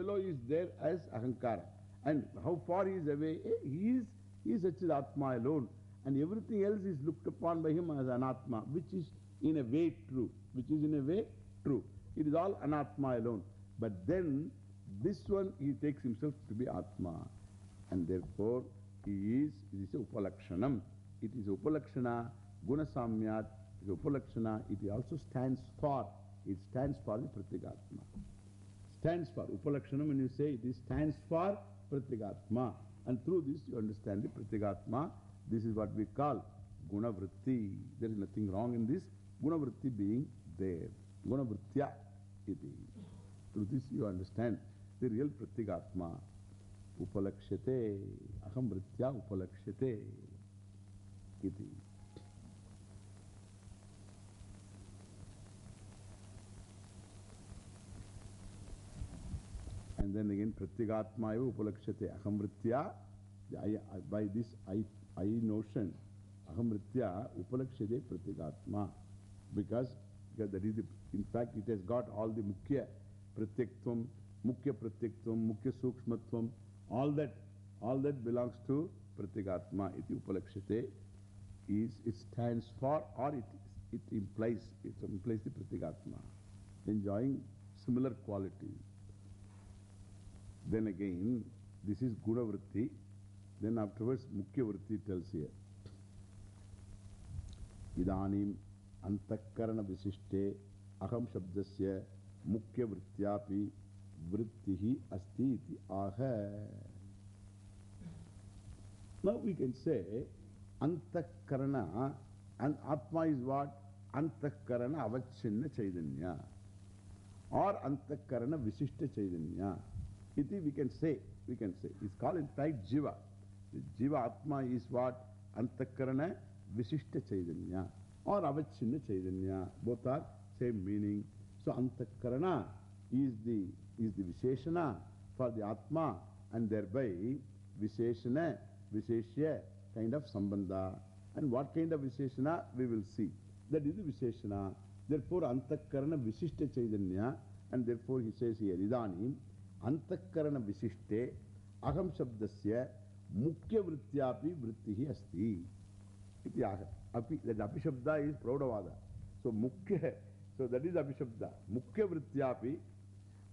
fellow is there as Ahankara. And how far he is away? Eh, he is, he is Atma alone. And everything else is looked upon by him as Anatma, which is in a way true. Which is in a way true. It is all Anatma alone. But then this one he takes himself to be Atma. And therefore he is, it is Upalakshanam. It is Upalakshana, Gunasamyat, Upalakshana. It also stands for, it stands for the Pratyagatma. Stands for, Upalakshanam when you say it is stands for Pratigatma. And through this you understand the Pratigatma. This is what we call Gunavritti. There is nothing wrong in this. Gunavritti being there. Gunavrittya iti. Through this you understand the real Pratigatma. Upalakshate. Aham Vritya Upalakshate. Iti. And then again, Pratigatma eva upalakshate. Ahamritya. By this I, I notion, Ahamritya upalakshate Pratigatma. Because, because that is the, in fact, it has got all the Mukhya Pratyaktvam, Mukhya Pratyaktvam, Mukhya Sukshmatvam, all that, all that belongs to Pratigatma. Iti upalakshate is, it stands for or it, it implies, it implies the Pratigatma. Enjoying similar qualities. Then again, this is Guna Vritti. Then afterwards, Mukhya Vritti tells here. Idanim Antakarana Visishte Aham Shabdasya Mukhya Vrityapi Vrittihi Asti iti Aha. Now we can say Antakarana and Atma is what? Antakarana Avachinna Chaitanya or Antakarana Visishta Chaitanya. Iti we can say, we can say. It's called in fact Jiva. Jiva Atma is what? Antakarana Visishta Chaitanya or Avachinna Chaitanya. Both are same meaning. So Antakarana is the, is the Visheshana for the Atma and thereby Visheshana, Visheshya kind of Sambandha. And what kind of Visheshana we will see. That is the Visheshana. Therefore Antakarana Vishishta Chaitanya and therefore he says here Idanim Shabda is Praudavada. So Mukhya, so that is Api Shabda. Mukhya Vrityapi,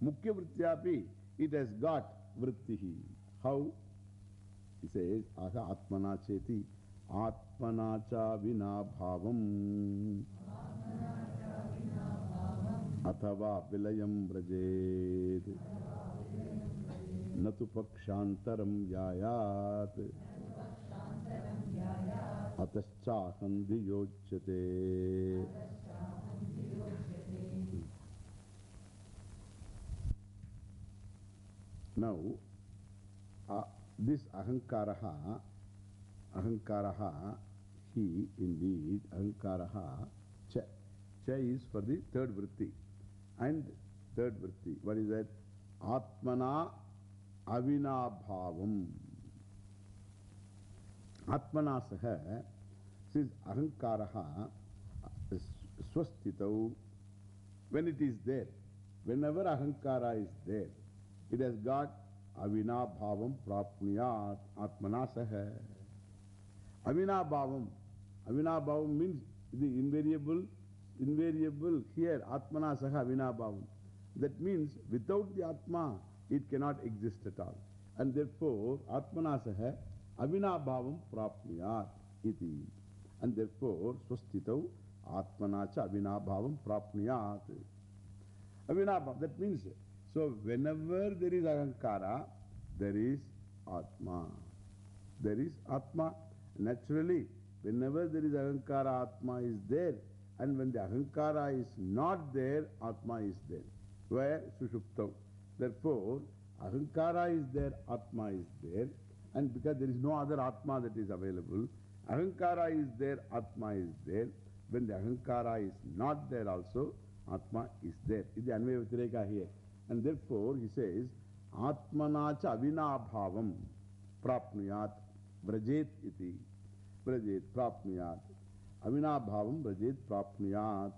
Mukhya Vrityapi, it has got Vrittihi. How? He says, Aha Atmana Cheti, Atmana Cha Vina Bhavam. Athava Vilayam Vrajet. न तो पक्षांतरम यायात अतश्चाहंधियोच्यते Now, uh, this ahankaraha, ahankaraha, he indeed, ahankaraha, cha. Cha is for the third vritti. And third vritti, what is that? Atmana Ahankaraha Swastitau. When it is there, whenever Ahankara is there, it has got Avinabhavam Prapniyat Atmanasaha. Avinabhavam. Avinabhavam means the invariable, invariable here, Atmanasaha Avinabhavam. That means without the Atma, it cannot exist at all. And therefore, Atmanasaha Avinabhavam Prapniyat iti. And therefore, Swastitau Atmanacha Avinabhavam Prapniyat. Avinabhavam, that means, so whenever there is Ahankara, there is Atma. There is Atma. Naturally, whenever there is Ahankara, Atma is there. And when the Ahankara is not there, Atma is there. Where? Sushuptav. Therefore, Ahankara is there, Atma is there. And because there is no other Atma that is available, Ahankara is there, Atma is there. When the Ahankara is not there also, Atma is there. This the Anvaya here. And therefore, he says, Atmanacha Avinabhavam Prapnuyat Vrajet iti. Vrajet Prapnuyat. Avinabhavam Vrajet Prapnuyat.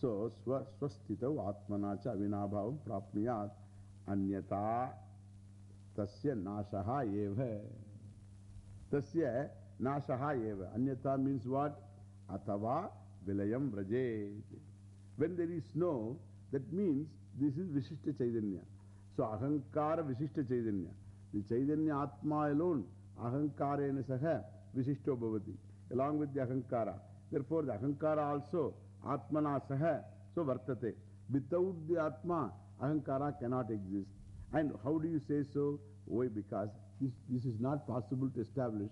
So, swa, swastitav atmanacha avinabhavam prapniyat Anyata tasya nashaha eva. Tasya nashaha eva. Anyata means what? Atava vilayam vrajet. When there is snow, that means this is Vishishta Chaitanya. So Ahankara Vishishta Chaitanya. The Chaitanya Atma alone, Ahankarena Saha Vishishto Bhavati. Along with the Ahankara. Therefore, the Ahankara also Atmana Saha. So Vartate. Without the Atma, Ahankara cannot exist. And how do you say so? Why? Because this, this is not possible to establish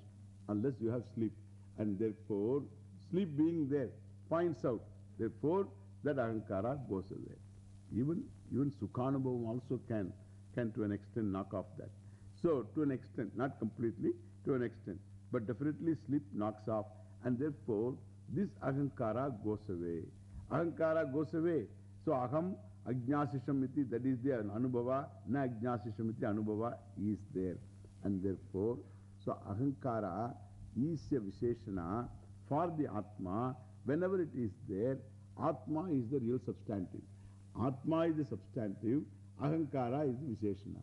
unless you have sleep. And therefore, sleep being there finds out. Therefore, that Ahankara goes away. Even, even Sukhanubhavam also can, can to an extent knock off that. So, to an extent, not completely, to an extent. But definitely sleep knocks off. And therefore, this Ahankara goes away. Ahankara goes away. So, Aham Ajnasishamiti, that is the Anubhava, na Ajnasishamiti Anubhava is there. And therefore, so Ahankara is a Visheshana for the Atma. Whenever it is there, Atma is the real substantive. Atma is the substantive, Ahankara is the Visheshana.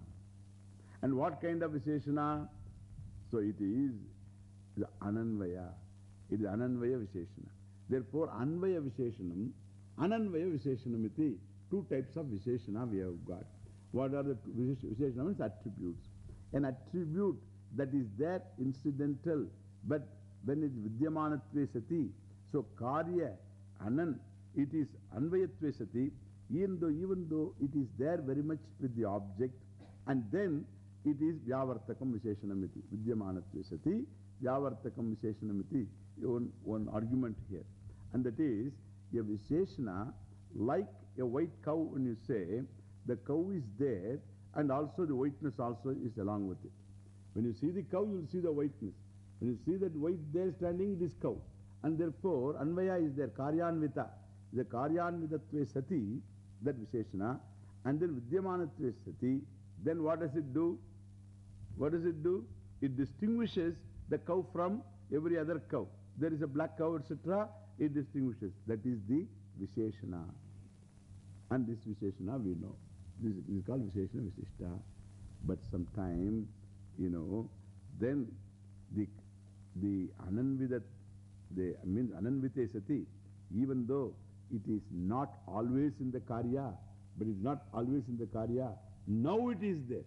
And what kind of Visheshana? So it is the Ananvaya. It is Ananvaya Visheshana. Therefore, Anvaya Visheshanam, Ananvaya Visheshanam iti. Two types of Visheshana we have got. What are the Visheshana means attributes. An attribute that is there incidental, but when it Vidyamanatve sati, so Karya, Anan, it is Anvayatve sati, even though, even though it is there very much with the object, and then it is Vyavartakam Visheshanamiti. Vidyamanatve sati, Vyavartakam Visheshanamiti. One, one argument here. And that is, a Visheshana, like a white cow, when you say, the cow is there, and also the whiteness also is along with it. When you see the cow, you will see the whiteness. When you see that white there standing, this cow. And therefore, Anvaya is there, Karyanvita. The Karyanvitatve sati, that Visheshana, and then Vidyamanatve sati, then what does it do? What does it do? It distinguishes the cow from every other cow. There is a black cow, etc. It distinguishes. That is the Visheshana. And this Visheshana we know. This is called Visheshana Vishishta. But sometime, you know, then the, the Ananvidat, the, means Ananvite Sati, even though it is not always in the Karya, but it is not always in the Karya, now it is there.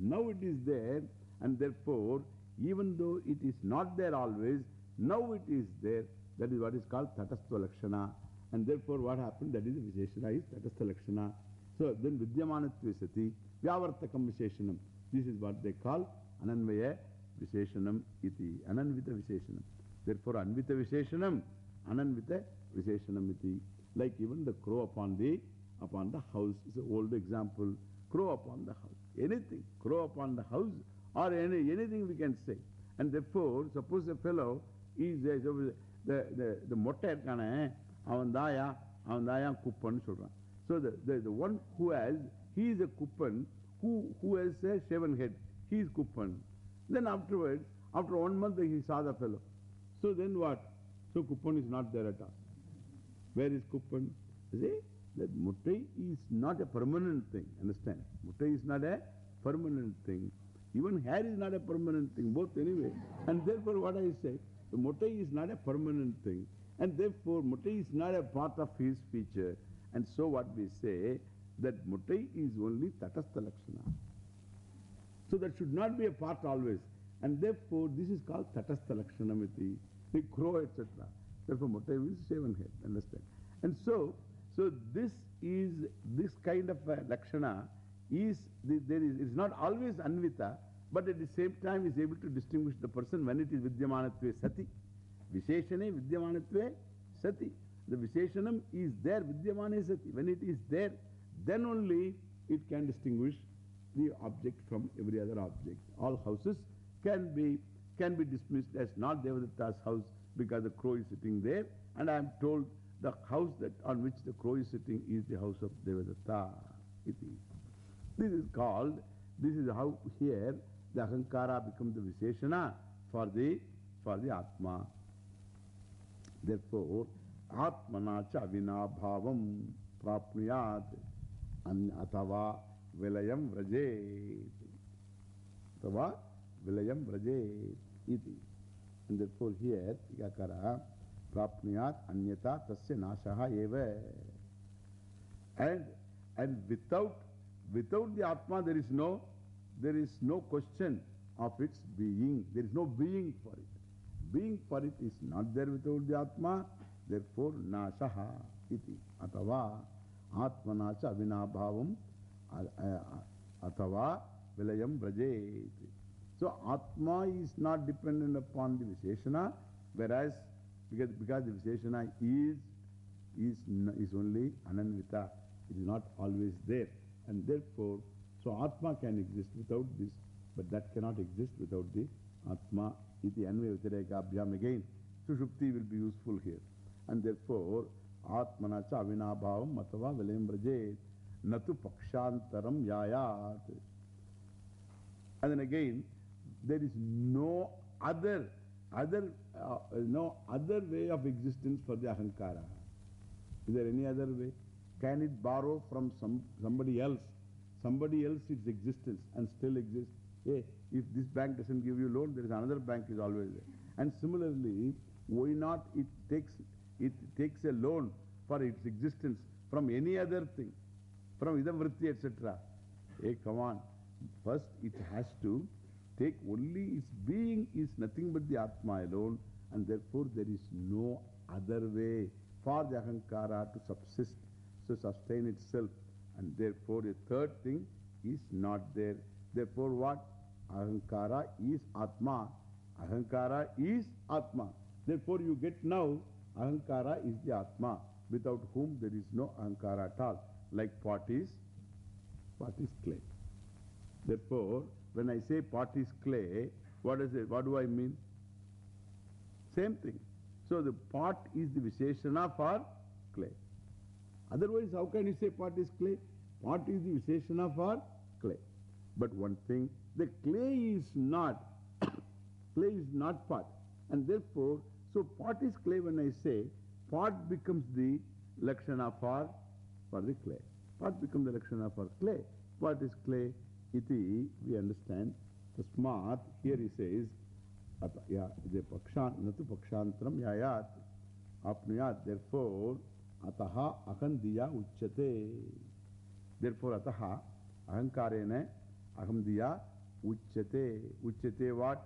Now it is there, and therefore, even though it is not there always, now it is there. That is what is called Tatastha Lakshana. And therefore, what happened? That is Visheshana is Tatastha Lakshana. So then Vidyamanatvisati Vyavartakam Visheshanam. This is what they call Ananvaya Visheshanam iti. Ananvita Visheshanam. Therefore, Anvita Visheshanam, Ananvita Visheshanam iti. Like even the crow upon the, upon the house is an old example. Crow upon the house. Anything. Crow upon the house or any, anything we can say. And therefore, suppose a fellow is, the, the, the, the motter அவன் தாயா அவன் தாயா குப்பன்னு சொல்றான். So the, the, the one who has, he is a kuppan, who, who has a shaven head, he is kuppan. Then afterwards, after one month he saw the fellow. So then what? So kuppan is not there at all. Where is kuppan? See, that muttai is not a permanent thing, understand? Muttai is not a permanent thing. Even hair is not a permanent thing, both anyway. And therefore what I say, the muttai is not a permanent thing. And therefore muttai is not a part of his feature. And so what we say, that muttai is only tatastha lakshana. So that should not be a part always. And therefore this is called tatastha lakshanamiti, the crow, etc. Therefore muttai is shaven head, understand? And so, so this is, this kind of a lakshana is, the, there is, it's not always anvita, but at the same time is able to distinguish the person when it is vidyamanatve sati. Visheshane vidyamanatve sati. The Visheshanam is there, Vidyamane Sati. When it is there, then only it can distinguish the object from every other object. All houses can be, can be dismissed as not Devadatta's house because the crow is sitting there. And I am told the house that on which the crow is sitting is the house of Devadatta. This is called, this is how here the Ahankara becomes the Visheshana for the, for the Atma. Therefore, Atmana vinabhavam prapnuyat atava vilayam vrajet. Atava vilayam vrajet iti. And therefore here, Tikakara, prapniyat anyata tasya nashaha eva. And, and without, without the Atma there is no, there is no question of its being. There is no being for it. Being for is not there without the Atma. Therefore, nashaha iti. Atava atmanacha avinabhavam atava vilayam vrajet. So, Atma is not dependent upon the Visheshana, whereas because, because the Visheshana is, is, is only Ananvita. It is not always there. And therefore, so Atma can exist without this, but that cannot exist without the Atma. Iti Anvaya Vitirekabhyam again. Sushupti will be useful here. And therefore, Atmanacha avinabhavam matava vilayam vrajet. Natu pakshantaram yayat. And then again, there is no other, other, uh, no other way of existence for the Ahankara. Is there any other way? Can it borrow from some, somebody else, somebody else its existence and still exist? Hey, if this bank doesn't give you loan, there is another bank is always there. And similarly, why not it takes, it takes a loan for its existence from any other thing, from idamvritti, etc. Hey, come on. First, it has to take only its being is nothing but the Atma alone, and therefore there is no other way for the Ahankara to subsist, to sustain itself. And therefore, the third thing is not there. Therefore, what? Ahankara is Atma. Ahankara is Atma. Therefore, you get now Ahankara is the Atma, without whom there is no Ahankara at all. Like pot is, pot is clay. Therefore, when I say pot is clay, what is it? What do I mean? Same thing. So the pot is the Visheshana for clay. Otherwise, how can you say pot is clay? Pot is the Visheshana for clay. But one thing, the clay is not, clay is not pot. And therefore, so pot is clay when I say, pot becomes the Lakshana for, for the clay. Pot becomes the Lakshana for clay. What is clay? Iti, we understand. Tasmat, here he says, the natu pakshantram yayat, apnuyat, therefore, ataha akandiya uchyate. Therefore, ataha ahankarene ahamdiya uchyate. Uchyate what?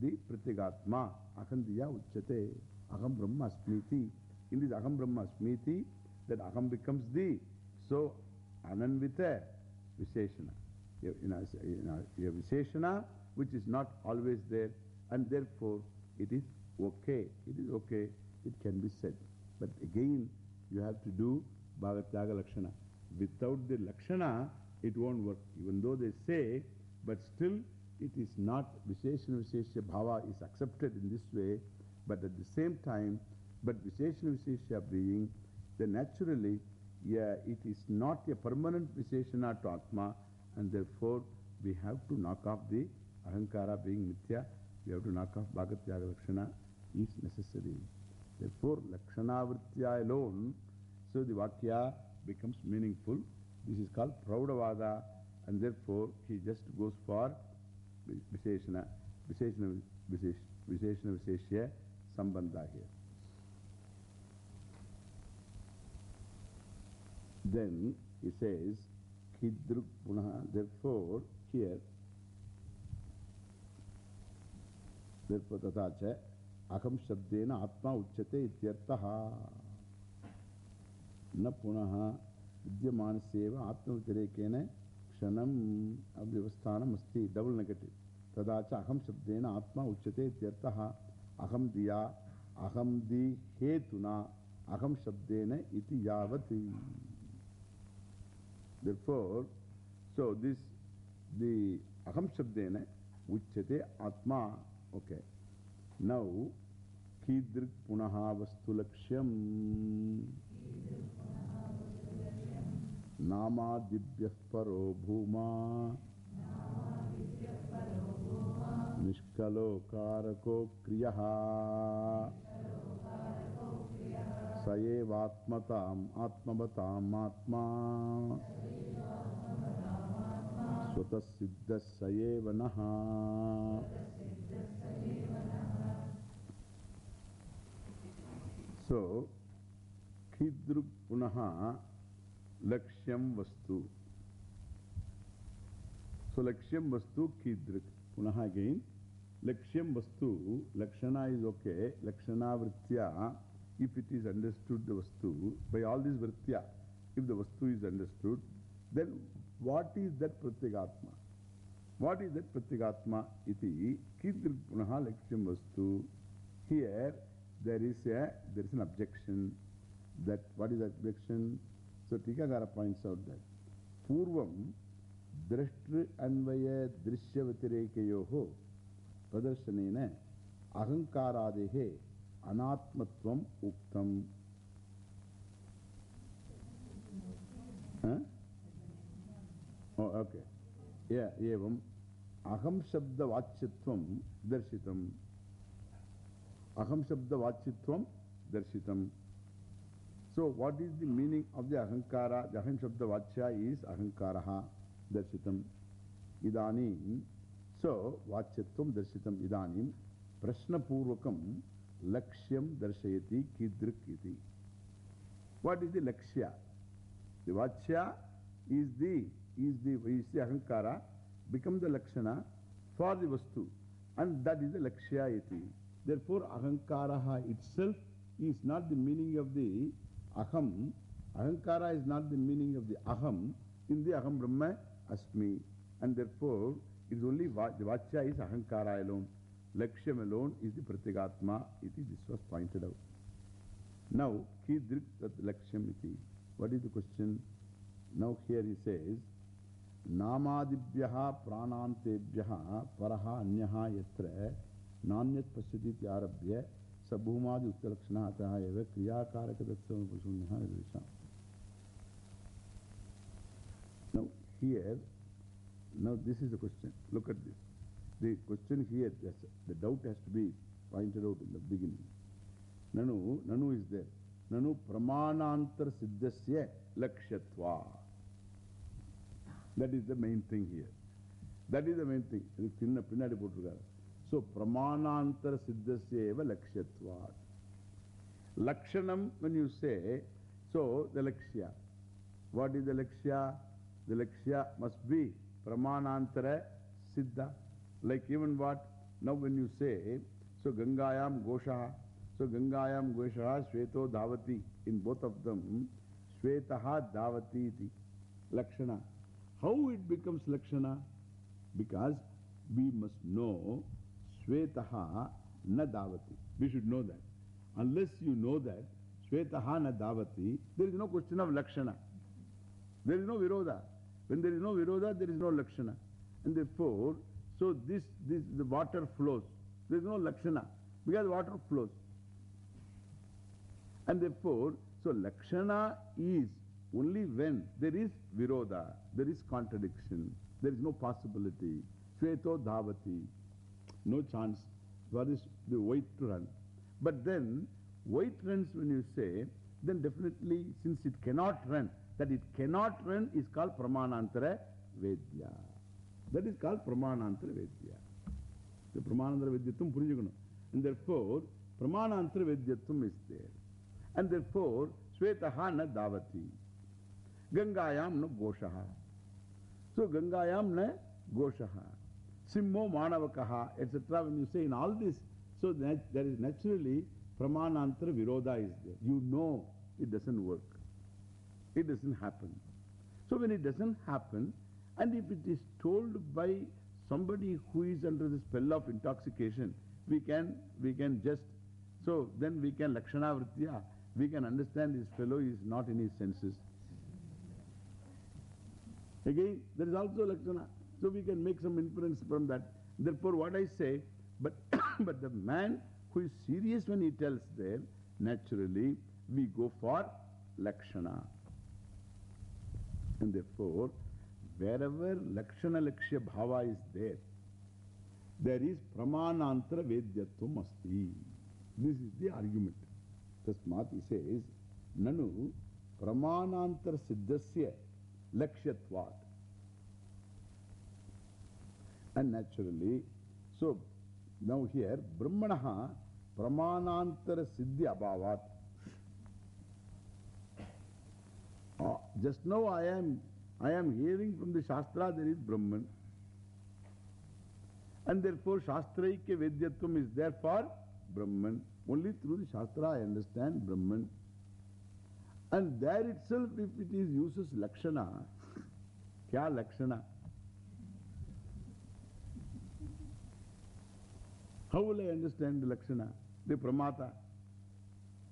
The pratyagatma. Akandiya uchyate. Aham brahma smiti. In this aham brahma smiti, that aham becomes the. So, ananvita visheshana. You know, you have Visheshana, which is not always there, and therefore it is okay. It is okay. It can be said. But again, you have to do Bhagatyaga Lakshana. Without the Lakshana, it won't work. Even though they say, but still it is not Visheshana Visheshya Bhava is accepted in this way, but at the same time, but Visheshana Visheshya being, then naturally, yeah, it is not a permanent Visheshana to Atma, and therefore we have to knock off the Ahankara being Mithya, we have to knock off Bhagatyaga Lakshana is necessary. Therefore, Lakshana Vritya alone, so the Vakya becomes meaningful. This is called Praudavada, and therefore he just goes for Visheshana, Visheshana, Visheshana Visheshya Sambandha here. Then he says, Hidruk Punaha. Therefore, here, therefore, Tatacha, Aham Shabdena Atma Uchate Ityartaha. Na Punaha Vidyamanaseva Atma लक्षणम अव्यवस्थान अस्त। Double negative. तदा च अहम शब्देन आत्मा उच्यते अहम दिया अहम दि हेतुना अहम शब्देन सो दिस दि अहम शब्द उच्यते आत्मा। ओके नाउ कीदृक् पुनः वस्तु नामादिभ्यपरो भूमा। निष्कलो कारको क्रिय। स एवात्मताम् आत्मा। स्वतः लक्ष्यम वस्तु। सो लक्ष्यम वस्तु कीदृक् पुनः अगेन लक्ष्यम वस्तु, लक्षण is okay लक्षणावृत्या if it is understood the वस्तु बै ऑल दिस वृत्या इफ़ द वस्तु is understood then what is that प्रत्येगात्मा? What is that प्रत्येगात्मा इति पुनः लक्ष्यम वस्तु। Here there is a there is an objection that what is objection So, Tikagara points out that Purvam Drashtri Anvaya Drishyavatirekeyoho Pradarsanena Ahankaradehe Anatmatvam Uktam. Huh? Oh, okay. Yeah, evam Aham Shabda Vachyatvam Darshitam. Aham Shabda Vachyatvam Darshitam. So, what is the meaning of the Ahankara? The Aham Shabda Vachya is Ahankaraha Darshitam. Idanim. So, Vachyatvam Darshitam Idanim. Prashna Purvakam Lakshyam Darshayati Kidrik iti. What is the Lakshya? The Vachya is the, is the, is the Ahankara, become the Lakshana for the Vastu. And that is the Lakshya iti. Therefore, Ahankaraha itself is not the meaning of the Aham. Ahankara is not the meaning of the Aham in the Aham Brahma Asmi. And therefore, it is only va the Vachya is Ahankara alone. Lakshyam alone is the Pratyagatma. Iti. This was pointed out. Now, Kidrik Tat Lakshyam iti. What is the question? Now, here he says, Namadibhyaha pranantebhyaha paraha anyaha yatra nanyat pasyati tyarabhya सभूमादि उत्तरलक्षण आता एव क्रियाकारक शून्य निर्देशा now here now this is the question look at this the question here the doubt has to be pointed out in the beginning ननु ननु is there ननु प्रमाणांतर सिद्धस्य लक्ष्यत्वा that is the main thing here that is the main thing இது பின்ன பின்னாடி போட்டுருக்காரு So, pramanantar siddhasya eva lakshatva. Lakshanam, when you say, so the lakshya. What is the lakshya? The lakshya must be pramanantara siddha. Like even what? Now when you say, so Gangayam Goshaha. So Gangayam Goshaha Shveto Davati. In both of them, Shvetaha Davati iti. Lakshana. How it becomes Lakshana? Because we must know Shvetaha na Davati. We should know that. Unless you know that, Shvetaha na Davati, there is no question of Lakshana. There is no Viroda. When there is no Viroda, there is no Lakshana. And therefore, so this, this, the water flows. There is no Lakshana. Because water flows. And therefore, so Lakshana is only when there is Viroda, there is contradiction, there is no possibility. Shveto Dhavati, no chance for this, the white to run. But then, white runs when you say, then definitely, since it cannot run, that it cannot run is called Pramanantara Vedya. That is called Pramanantara Vedya. The Pramanantara Vedyatum Purijagunam. And therefore, Pramanantara Vedyatum is there. And therefore, Shvetaha na Davati. Gangayam na Goshaha. So, Gangayam na Goshaha. Simmo Manavakaha, etc. When you say in all this, so that there is naturally Pramanantara Viroda is there. You know it doesn't work. It doesn't happen. So when it doesn't happen, and if it is told by somebody who is under the spell of intoxication, we can, we can just, so then we can Lakshana Vritya, we can understand this fellow is not in his senses. Again, there is also Lakshana. So we can make some inference from that. Therefore, what I say, but, but the man who is serious when he tells there, naturally, we go for Lakshana. And therefore, wherever Lakshana Lakshya Bhava is there, there is Pramanantara Vedyatvam Asti. This is the argument. Tasmat he says, Nanu Pramanantara Siddhasya Lakshyatvat. And naturally, so now here, Brahmanaha Pramanantara Siddhi Abhavat. Uh, just now I am, I am hearing from the Shastra there is Brahman. And therefore Shastraike Vedyatvam is there for Brahman. Only through the Shastra I understand Brahman. And there itself, if it is uses Lakshana, kya Lakshana? How will I understand the Lakshana? The Pramata.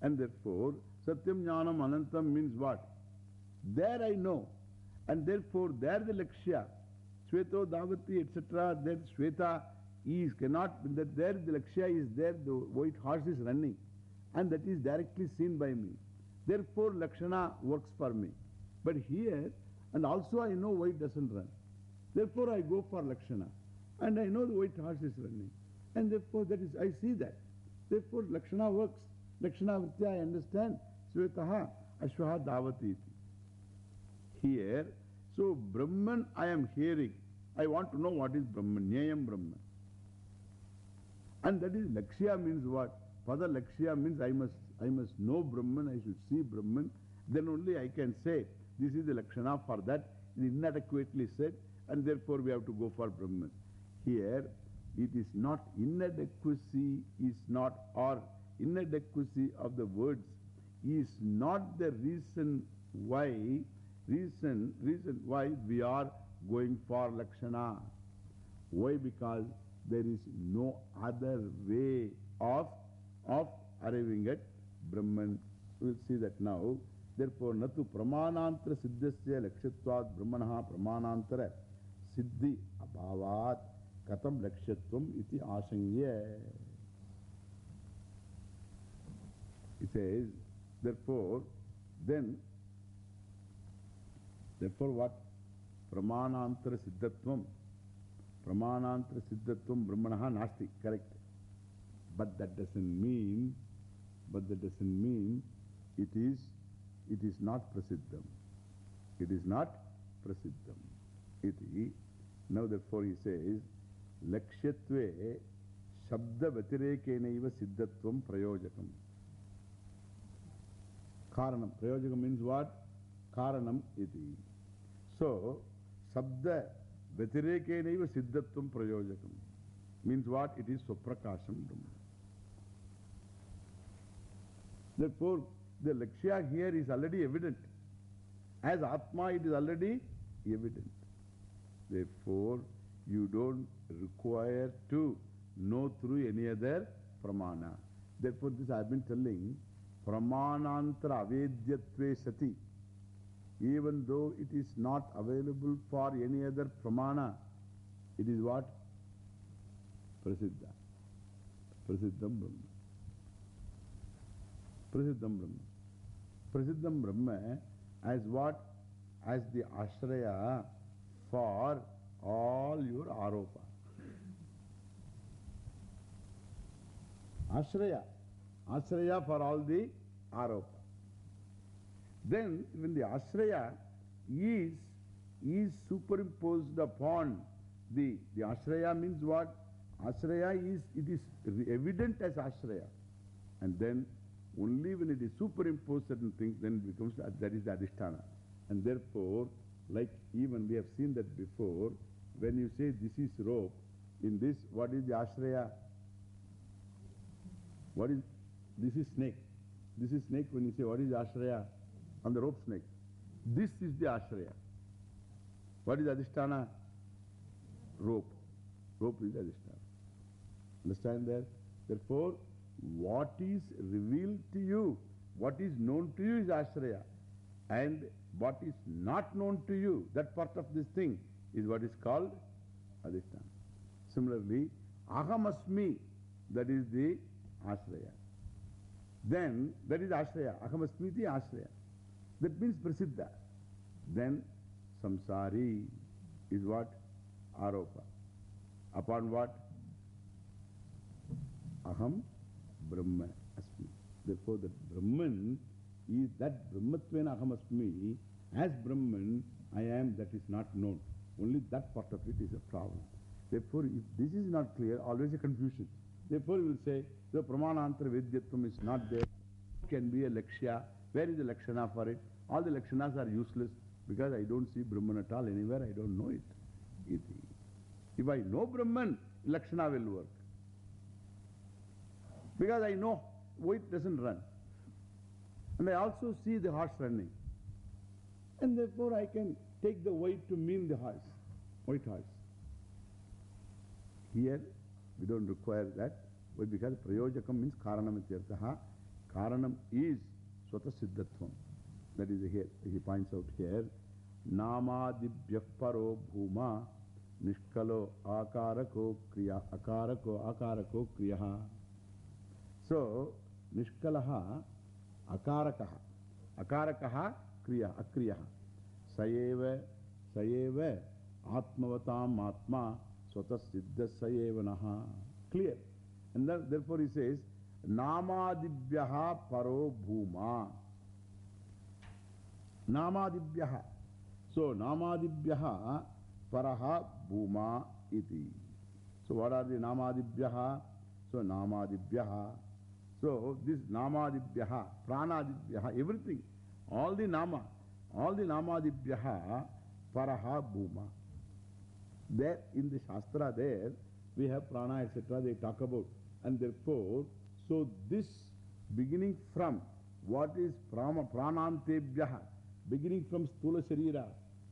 And therefore, Satyam Jnanam Anantam means what? There I know. And therefore, there the Lakshya, Shveto, Davati, etc., there Shveta is cannot, that there the Lakshya is there, the white horse is running. And that is directly seen by me. Therefore, Lakshana works for me. But here, and also I know white doesn't run. Therefore, I go for Lakshana. And I know the white horse is running. And therefore, that is, I see that. Therefore, Lakshana works. Lakshana Vritya, I understand. Svetaha Ashwaha Davati. Here, so Brahman I am hearing. I want to know what is Brahman, Nyayam Brahman. And that is Lakshya means what? Pada Lakshya means I must, I must know Brahman, I should see Brahman. Then only I can say, this is the Lakshana for that. It is inadequately said, and therefore we have to go for Brahman. Here, it is not inadequacy, is not, or inadequacy of the words is not the reason why, reason, reason why we are going for Lakshana. Why? Because there is no other way of, of arriving at Brahman. We'll see that now. Therefore, natu pramanantara siddhasya lakshatvat brahmanaha pramanantara siddhi abhavat katam lakshatvam iti ashangya. He says, therefore, then, therefore what? Pramanantara siddhatvam. Pramanantara siddhatvam brahmanaha nasti. Correct. But that doesn't mean, but that doesn't mean it is, it is not prasiddham. It is not prasiddham. Iti. Now therefore he says, Lakshyatve Shabda Siddhatvam Prayojakam. Karanam. Prayojakam means what? Karanam iti. So, Sabda Vatirekenaiva Siddhatvam Prayojakam. Means what? It is Suprakasham Brahma. Therefore, the Lakshya here is already evident. As Atma, it is already evident. Therefore, you don't require to know through any other pramana. Therefore, this I have been telling, pramanantara avedyatve sati. Even though it is not available for any other pramana, it is what? Prasiddha. Prasiddham Brahma. Prasiddham Brahma. Prasiddham Brahma as what? As the ashraya for all your aropa. Ashraya. Ashraya for all the aropa. Then, when the ashraya is, is superimposed upon the, the ashraya means what? Ashraya is, it is evident as ashraya. And then, only when it is superimposed certain things, then it becomes, that is the adhisthana. And therefore, like even we have seen that before, when you say this is rope, in this, what is the ashraya? What is, this is snake. This is snake when you say what is ashraya? On the rope snake. This is the ashraya. What is adhisthana? Rope. Rope is adhisthana. Understand that? Therefore, what is revealed to you, what is known to you is ashraya. And what is not known to you, that part of this thing, is what is called adhisthana. Similarly, ahamasmi, that is the ashraya. Then, that is ashraya. Ahamasmiti ashraya. That means prasiddha. Then, samsari is what? Aropa. Upon what? Aham Brahma Asmi. Therefore, the Brahman is that Brahmatvena Aham Asmi. As Brahman, I am, that is not known. Only that part of it is a problem. Therefore, if this is not clear, always a confusion. Therefore, we will say, the Pramanantara Vedyatvam is not there. It can be a Lakshya. Where is the Lakshana for it? All the Lakshanas are useless because I don't see Brahman at all anywhere. I don't know it. If I know Brahman, Lakshana will work. Because I know white doesn't run. And I also see the horse running. And therefore I can take the white to mean the horse, white horse. Here, we don't require that, but because Prayojakam means Karanam ityartaha. Karanam is Swata Siddhatvam. That is here, he points out here. Namadibhyak paro bhuma nishkalo akarako kriya akarako akarako kriyaha. So, nishkalaha akarakaha. Akarakaha kriya akriyaha. Sayeva sayeva atmavatam atma swata siddha sayevanaha. Clear. And then, therefore he says, Namadibhyaha paro bhuma. Namadibhyaha. So, Namadibhyaha paraha bhuma iti. So, what are the Namadibhyaha? So, Namadibhyaha. So, this Namadibhyaha, Pranadibhyaha, everything, all the Nama, all the Namadibhyaha paraha bhuma. There in the Shastra, there we have prana, etc. They talk about. And therefore, so this beginning from what is prana, pranantebhyaha, beginning from stula sharira,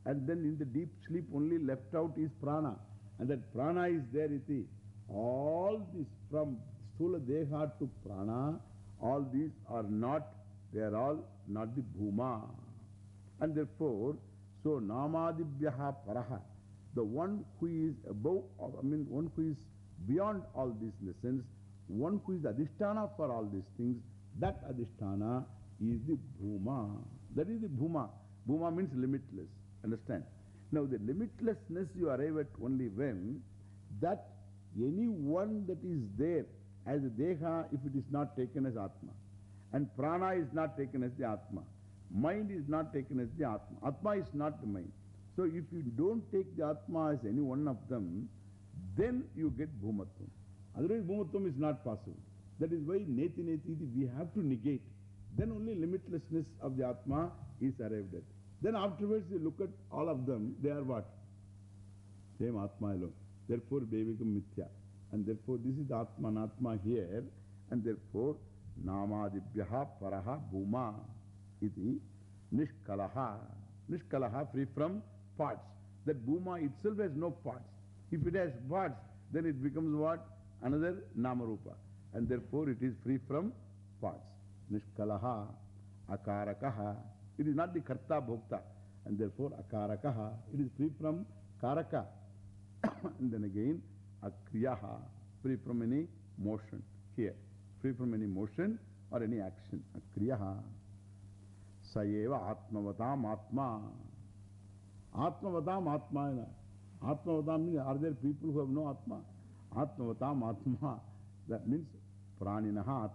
and then in the deep sleep only left out is prana, and that prana is there, iti. All this from stula deha to prana, all these are not, they are all not the bhuma. And therefore, so namadibhyaha paraha, the one who is above, I mean, one who is beyond all this in the sense, one who is the adhisthana for all these things, that adhisthana is the bhuma. That is the bhuma. Bhuma means limitless. Understand? Now, the limitlessness you arrive at only when that any one that is there as deha, if it is not taken as Atma, and prana is not taken as the Atma, mind is not taken as the Atma, Atma is not the mind. So, if you don't take the Atma as any one of them, then you get Bhumatvam. Otherwise, Bhumatvam is not possible. That is why Neti Neti we have to negate. Then only limitlessness of the Atma is arrived at. Then afterwards, you look at all of them, they are what? Same Atma alone. Therefore, they become Mithya. And therefore, this is the Atma here. And therefore, Namadibhyaha Paraha Bhuma iti Nishkalaha. Nishkalaha, free from parts. That Bhuma itself has no parts. If it has parts, then it becomes what? Another Namarupa. And therefore, it is free from parts. Nishkalaha, Akarakaha. It is not the Karta Bhokta. And therefore, Akarakaha. It is free from Karaka. and then again, Akriyaha. Free from any motion. Here. Free from any motion or any action. Akriyaha. Sayeva Atmavatam Atma. Atmavatam Atma. Atmavatam means, are there people who have no Atma? Atmavatam Atma. That means Praninaha.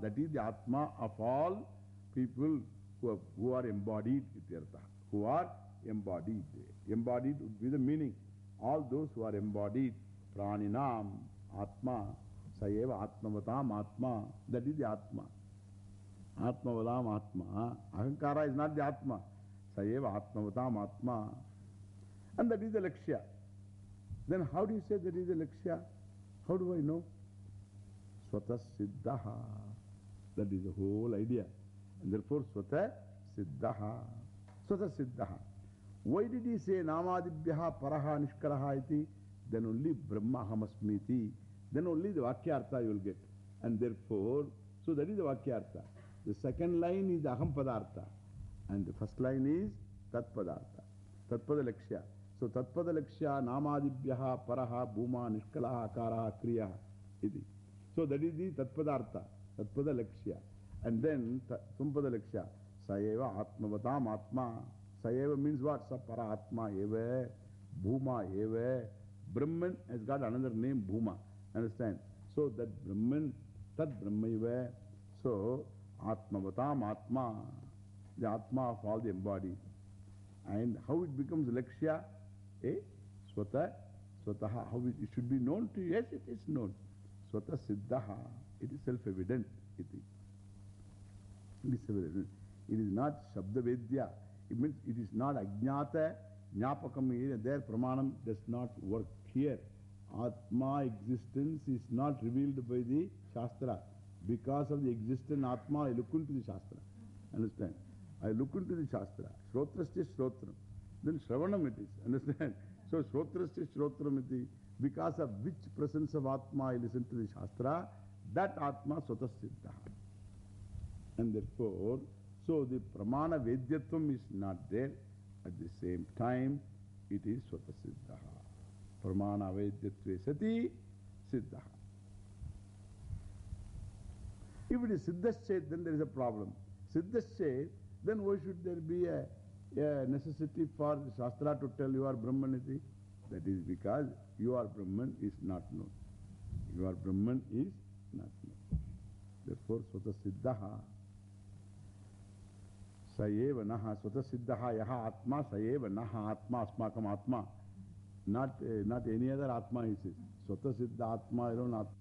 That is the Atma of all people who, have, who are embodied ityartaha. Who are embodied. Embodied would be the meaning. All those who are embodied. Praninam. That is the Atma. Is not the Atma. Sayeva Atmavatam Atma. And that is the Lakshya. Then how do you say that is the Lakshya? How do I know? Swata Siddhaha. That is the whole idea. And therefore Swata Siddhaha. Swata Siddhaha. Why did he say Namadibhyaha Paraha Nishkaraha iti? Then only Brahma Hamasmiti. Then only the Vakyartha you will get. And therefore, so that is the Vakyartha. The second line is Aham Padartha. And the first line is Tat Padartha. Tat Pada Lakshya. So Tat Lakshya Namadibhyaha Paraha Bhuma Nishkalaha Akaraha Kriyaha. Iti. So that is the Tat Padartha. Tat Lakshya. And then Tumpada Lakshya. Sayeva Atmavatam Atma. Sayeva means what? Sapara Atma Eva. Bhuma Eva. Brahman has got another name Bhuma. Understand? So that Brahman, Tat Brahmaiva. So Atmavatam Atma. The Atma of all the embodied. And how it becomes Lakshya? ए स्वतः स्वतः how it should be known to yes it is known स्वत सिद्ध it is self evident it is it is not शब्द वेद्या it means it is not अज्ञात ज्ञापक there प्रमाणम does not work here आत्मा existence is not revealed by the शास्त्र because of the existent आत्मा look into the शास्त्र understand I look into the शास्त्र श्रोत्रस्ट श्रोत्रम Then Shravanam it is. Understand? So Shrotrasya Shrotram iti. Because of which presence of Atma I listen to the Shastra, that Atma Swatasiddha. And therefore, so the Pramana Vedyatvam is not there. At the same time, it is Swatasiddha. Pramana Vedyatve Sati Siddha. If it is Siddhaschet, then there is a problem. Siddhaschet, then why should there be a, a necessity for Shastra to tell you are Brahmaniti? That is because you are Brahman is not known. You are Brahman is not known. Therefore, Swata Siddhaha. Sayeva Naha. Swata Siddhaha Yaha Atma Sayeva Naha Atma Asmakam Atma. Not, uh, not any other Atma he says. Swata Siddha Atma alone Atma.